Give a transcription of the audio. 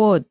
꽃